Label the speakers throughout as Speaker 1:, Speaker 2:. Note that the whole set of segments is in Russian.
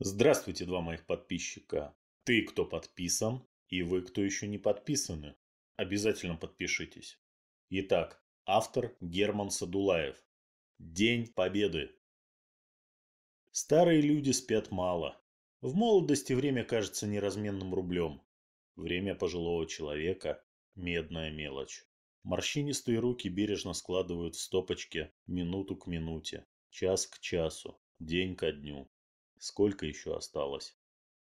Speaker 1: Здравствуйте, два моих подписчика. Ты, кто подписан, и вы, кто еще не подписаны. Обязательно подпишитесь. Итак, автор Герман Садулаев. День Победы. Старые люди спят мало. В молодости время кажется неразменным рублем. Время пожилого человека – медная мелочь. Морщинистые руки бережно складывают в стопочке минуту к минуте, час к часу, день ко дню. Сколько еще осталось?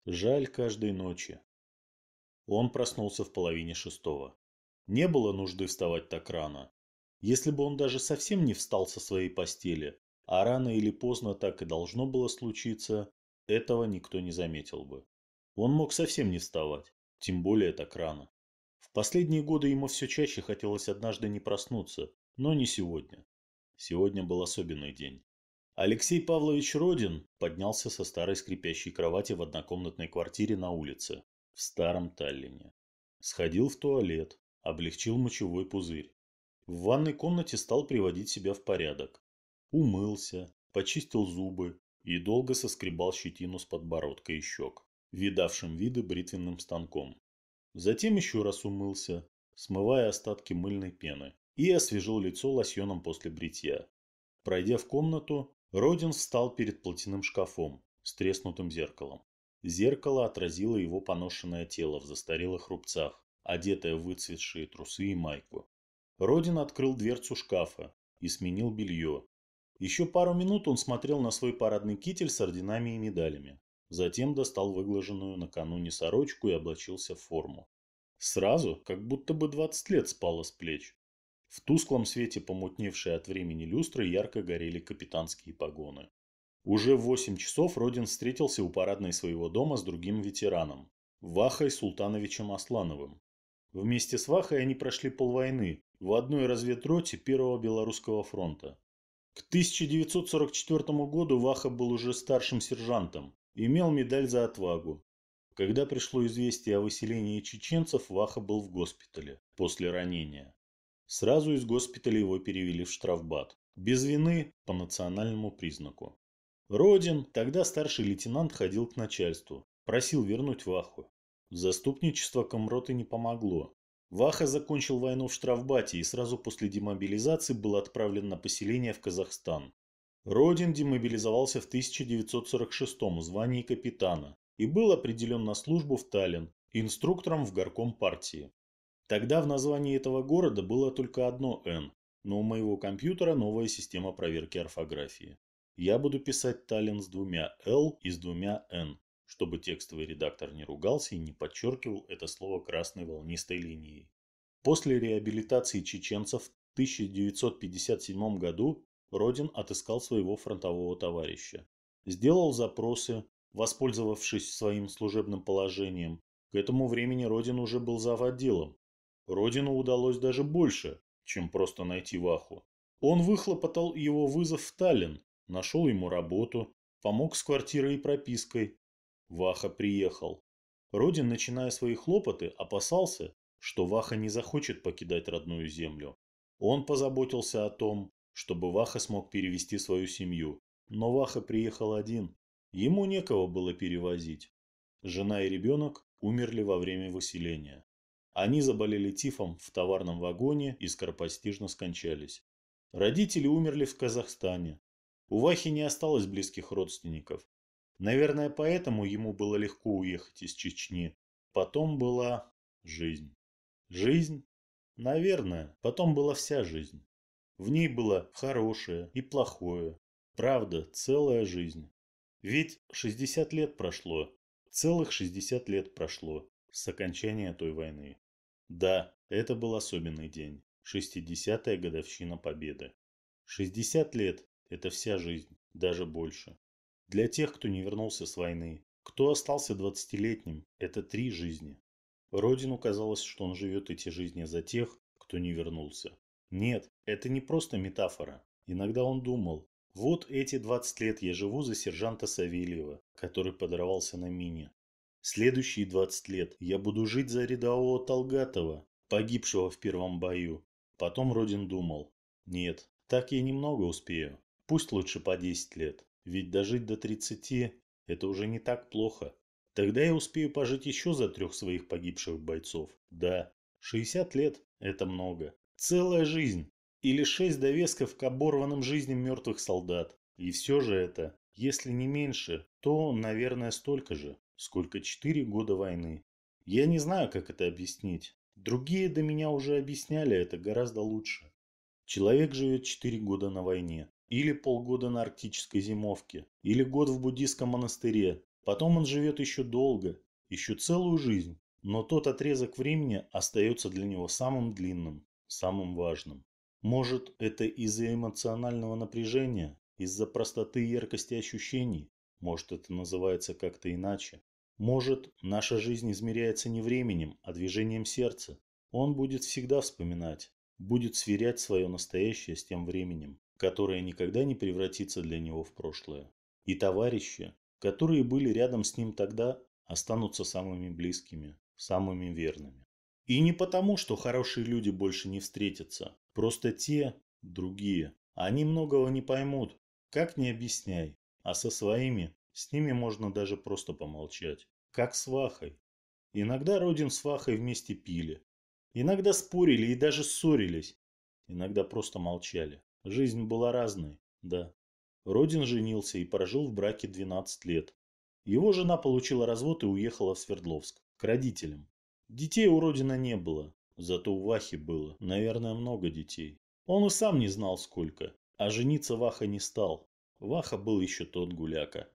Speaker 1: Жаль каждой ночи. Он проснулся в половине шестого. Не было нужды вставать так рано. Если бы он даже совсем не встал со своей постели, а рано или поздно так и должно было случиться, этого никто не заметил бы. Он мог совсем не вставать, тем более так рано. В последние годы ему все чаще хотелось однажды не проснуться, но не сегодня. Сегодня был особенный день. Алексей Павлович Родин поднялся со старой скрипящей кровати в однокомнатной квартире на улице, в старом Таллине. Сходил в туалет, облегчил мочевой пузырь. В ванной комнате стал приводить себя в порядок. Умылся, почистил зубы и долго соскребал щетину с подбородка и щек, видавшим виды бритвенным станком. Затем еще раз умылся, смывая остатки мыльной пены, и освежил лицо лосьоном после бритья. Пройдя в комнату, Родин встал перед платяным шкафом с треснутым зеркалом. Зеркало отразило его поношенное тело в застарелых рубцах, одетое в выцветшие трусы и майку. Родин открыл дверцу шкафа и сменил белье. Еще пару минут он смотрел на свой парадный китель с орденами и медалями. Затем достал выглаженную накануне сорочку и облачился в форму. Сразу, как будто бы 20 лет спало с плеч. В тусклом свете помутневшей от времени люстры ярко горели капитанские погоны. Уже в 8 часов Родин встретился у парадной своего дома с другим ветераном – Вахой Султановичем Аслановым. Вместе с Вахой они прошли полвойны в одной разведроте Первого Белорусского фронта. К 1944 году Ваха был уже старшим сержантом, имел медаль за отвагу. Когда пришло известие о выселении чеченцев, Ваха был в госпитале после ранения. Сразу из госпиталя его перевели в штрафбат. Без вины по национальному признаку. Родин, тогда старший лейтенант, ходил к начальству. Просил вернуть Ваху. Заступничество комроты не помогло. Ваха закончил войну в штрафбате и сразу после демобилизации был отправлен на поселение в Казахстан. Родин демобилизовался в 1946 в звании капитана и был определен на службу в Таллин инструктором в горком партии. Тогда в названии этого города было только одно «Н», но у моего компьютера новая система проверки орфографии. Я буду писать Таллин с двумя «Л» и с двумя «Н», чтобы текстовый редактор не ругался и не подчеркивал это слово красной волнистой линией. После реабилитации чеченцев в 1957 году Родин отыскал своего фронтового товарища. Сделал запросы, воспользовавшись своим служебным положением. К этому времени Родин уже был зав. Родину удалось даже больше, чем просто найти Ваху. Он выхлопотал его вызов в Таллин, нашел ему работу, помог с квартирой и пропиской. Ваха приехал. Родин, начиная свои хлопоты, опасался, что Ваха не захочет покидать родную землю. Он позаботился о том, чтобы Ваха смог перевести свою семью. Но Ваха приехал один. Ему некого было перевозить. Жена и ребенок умерли во время выселения. Они заболели тифом в товарном вагоне и скоропостижно скончались. Родители умерли в Казахстане. У Вахи не осталось близких родственников. Наверное, поэтому ему было легко уехать из Чечни. Потом была жизнь. Жизнь? Наверное, потом была вся жизнь. В ней было хорошее и плохое. Правда, целая жизнь. Ведь 60 лет прошло. Целых 60 лет прошло с окончания той войны. Да, это был особенный день. 60-я годовщина Победы. 60 лет – это вся жизнь, даже больше. Для тех, кто не вернулся с войны, кто остался 20-летним, это три жизни. Родину казалось, что он живет эти жизни за тех, кто не вернулся. Нет, это не просто метафора. Иногда он думал, вот эти 20 лет я живу за сержанта Савельева, который подорвался на мине. Следующие 20 лет я буду жить за рядового Толгатова, погибшего в первом бою. Потом Родин думал, нет, так я немного успею. Пусть лучше по 10 лет, ведь дожить до 30 это уже не так плохо. Тогда я успею пожить еще за трех своих погибших бойцов. Да, 60 лет – это много. Целая жизнь. Или шесть довесков к оборванным жизням мертвых солдат. И все же это, если не меньше, то, наверное, столько же, сколько четыре года войны. Я не знаю, как это объяснить. Другие до меня уже объясняли это гораздо лучше. Человек живет четыре года на войне, или полгода на арктической зимовке, или год в буддийском монастыре. Потом он живет еще долго, еще целую жизнь. Но тот отрезок времени остается для него самым длинным, самым важным. Может, это из-за эмоционального напряжения, из-за простоты и яркости ощущений? Может, это называется как-то иначе? Может, наша жизнь измеряется не временем, а движением сердца? Он будет всегда вспоминать, будет сверять свое настоящее с тем временем, которое никогда не превратится для него в прошлое. И товарищи, которые были рядом с ним тогда, останутся самыми близкими, самыми верными. И не потому, что хорошие люди больше не встретятся, просто те, другие, они многого не поймут, как не объясняй, а со своими, с ними можно даже просто помолчать, как с Вахой. Иногда Родин с Вахой вместе пили, Иногда спорили и даже ссорились. Иногда просто молчали. Жизнь была разной, да. Родин женился и прожил в браке 12 лет. Его жена получила развод и уехала в Свердловск, к родителям. Детей у Родина не было, зато у Вахи было, наверное, много детей. Он и сам не знал сколько, а жениться Ваха не стал. Ваха был еще тот гуляка.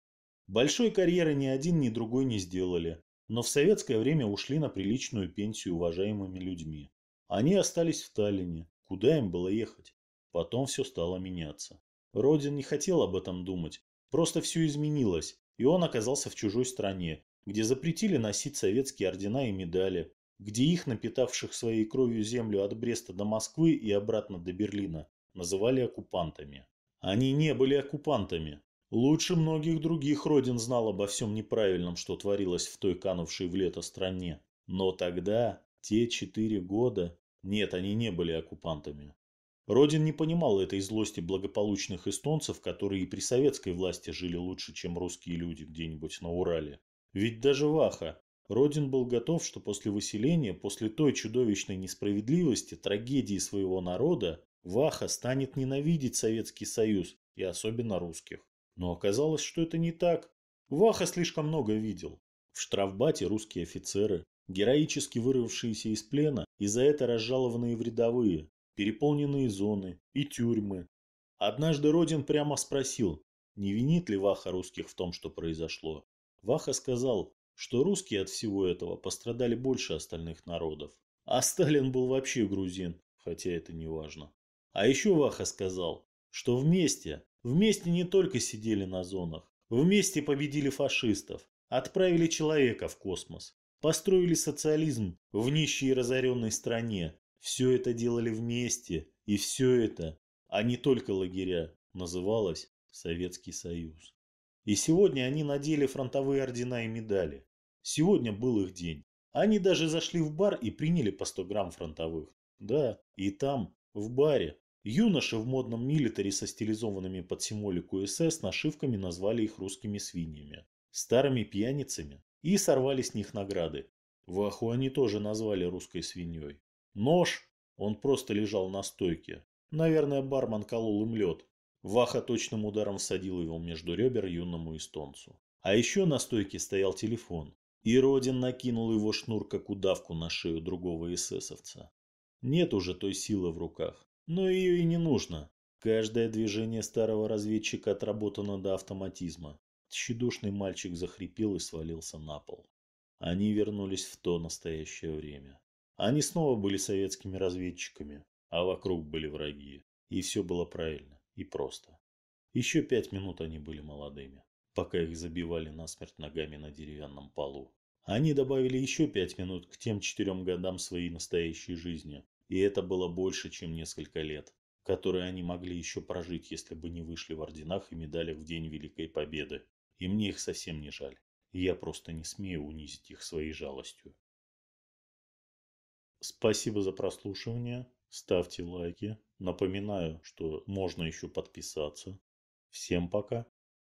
Speaker 1: Большой карьеры ни один, ни другой не сделали, но в советское время ушли на приличную пенсию уважаемыми людьми. Они остались в Таллине, куда им было ехать. Потом все стало меняться. Родин не хотел об этом думать, просто все изменилось, и он оказался в чужой стране, где запретили носить советские ордена и медали, где их, напитавших своей кровью землю от Бреста до Москвы и обратно до Берлина, называли оккупантами. Они не были оккупантами, Лучше многих других родин знал обо всем неправильном, что творилось в той канувшей в лето стране. Но тогда, те четыре года, нет, они не были оккупантами. Родин не понимал этой злости благополучных эстонцев, которые и при советской власти жили лучше, чем русские люди где-нибудь на Урале. Ведь даже Ваха, Родин был готов, что после выселения, после той чудовищной несправедливости, трагедии своего народа, Ваха станет ненавидеть Советский Союз и особенно русских. Но оказалось, что это не так. Ваха слишком много видел. В штрафбате русские офицеры, героически вырвавшиеся из плена и за это разжалованные в рядовые, переполненные зоны и тюрьмы. Однажды Родин прямо спросил, не винит ли Ваха русских в том, что произошло. Ваха сказал, что русские от всего этого пострадали больше остальных народов. А Сталин был вообще грузин, хотя это не важно. А еще Ваха сказал, что вместе Вместе не только сидели на зонах, вместе победили фашистов, отправили человека в космос, построили социализм в нищей и разоренной стране. Все это делали вместе, и все это, а не только лагеря, называлось Советский Союз. И сегодня они надели фронтовые ордена и медали. Сегодня был их день. Они даже зашли в бар и приняли по 100 грамм фронтовых. Да, и там, в баре, Юноши в модном милитаре со стилизованными под символику СС нашивками назвали их русскими свиньями, старыми пьяницами и сорвали с них награды. Ваху они тоже назвали русской свиньей. Нож, он просто лежал на стойке. Наверное, бармен колол им лед. Ваха точным ударом всадил его между ребер юному эстонцу. А еще на стойке стоял телефон. И Родин накинул его шнур как удавку на шею другого эсэсовца. Нет уже той силы в руках. Но ее и не нужно. Каждое движение старого разведчика отработано до автоматизма. Тщедушный мальчик захрипел и свалился на пол. Они вернулись в то настоящее время. Они снова были советскими разведчиками, а вокруг были враги. И все было правильно и просто. Еще пять минут они были молодыми, пока их забивали насмерть ногами на деревянном полу. Они добавили еще пять минут к тем четырем годам своей настоящей жизни, и это было больше, чем несколько лет, которые они могли еще прожить, если бы не вышли в орденах и медалях в День Великой Победы. И мне их совсем не жаль. И я просто не смею унизить их своей жалостью. Спасибо за прослушивание. Ставьте лайки. Напоминаю, что можно еще подписаться. Всем пока.